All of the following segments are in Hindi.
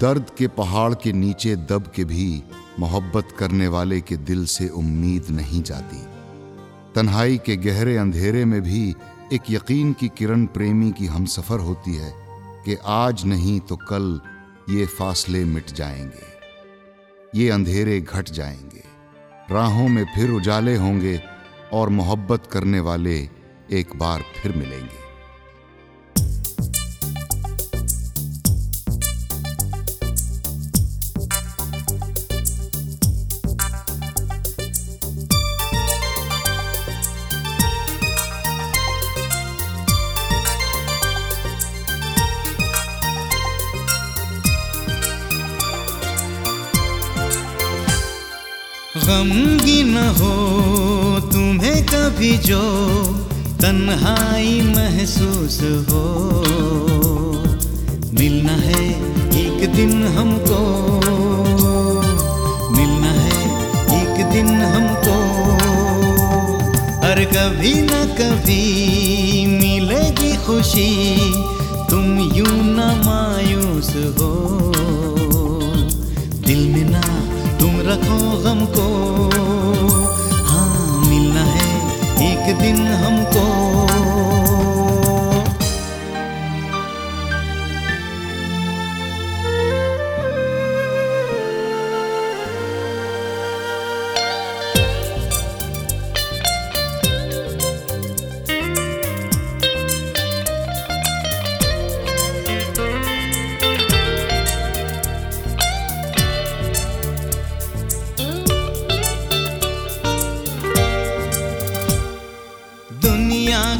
दर्द के पहाड़ के नीचे दब के भी मोहब्बत करने वाले के दिल से उम्मीद नहीं जाती। तन्हाई के गहरे अंधेरे में भी एक यकीन की किरण प्रेमी की हमसफर होती है कि आज नहीं तो कल ये फासले मिट जाएँगे। ये अंधेरे घट जाएँगे। राहों में फिर उजाले होंगे और मोहब्बत करने वाले एक बार फिर मिलेंगे। गमगी न हो तुम्हें कभी जो तन्हाई महसूस हो। मिलना है एक दिन हमको। मिलना है एक दिन हमको। हर कभी न कभी मिलेगी खुशी, तुम यूँ न मायूस हो। दिल में ना तुम रखो गम को हाँ मिलना है एक दिन हमको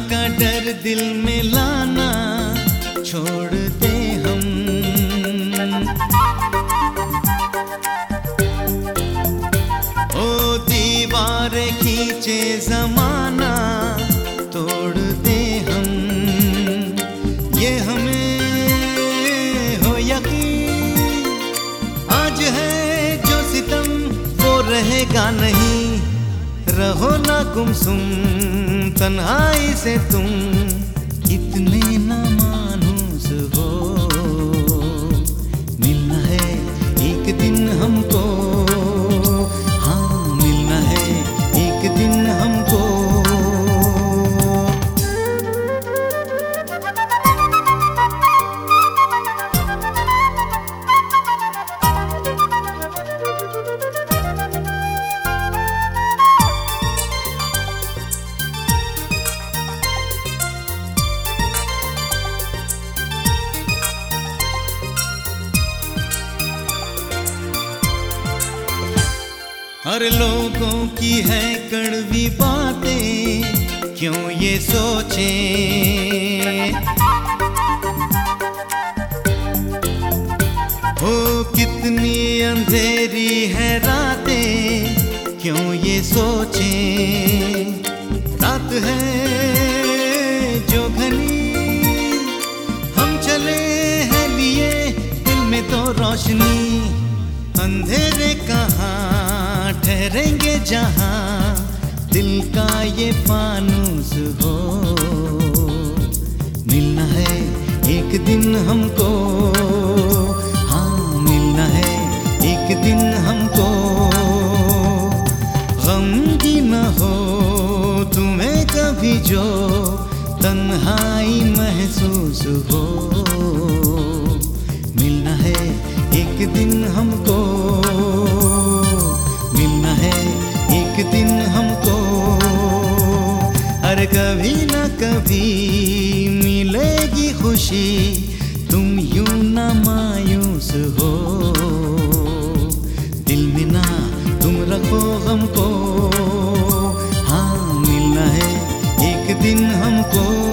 का डर दिल में लाना छोड़ दे हम। ओ दीवार खींचे जमाना तोड़ दे हम। ये हमें हो यकीन, आज है जो सितम, वो रहेगा नहीं। रहो ना गुमसुम तन्हाई से तुम इतने हर लोगों की है कड़वी बातें, क्यों ये सोचे? हो कितनी अंधेरी है रातें, क्यों ये सोचे? रात है जो घनी, हम चले हैं लिए, दिल में तो रोशनी, अंधेरे कहाँ ठहरेंगे जहाँ दिल का ये फानूस हो। मिलना है एक दिन हमको। हाँ मिलना है एक दिन हमको। गम की न हो तुम्हें कभी जो तन्हाई महसूस हो। मिलना है एक दिन हमको। कभी न कभी मिलेगी खुशी। तुम यूँ न मायूस हो। दिल में ना तुम रखो हमको हाँ मिलना है एक दिन हमको।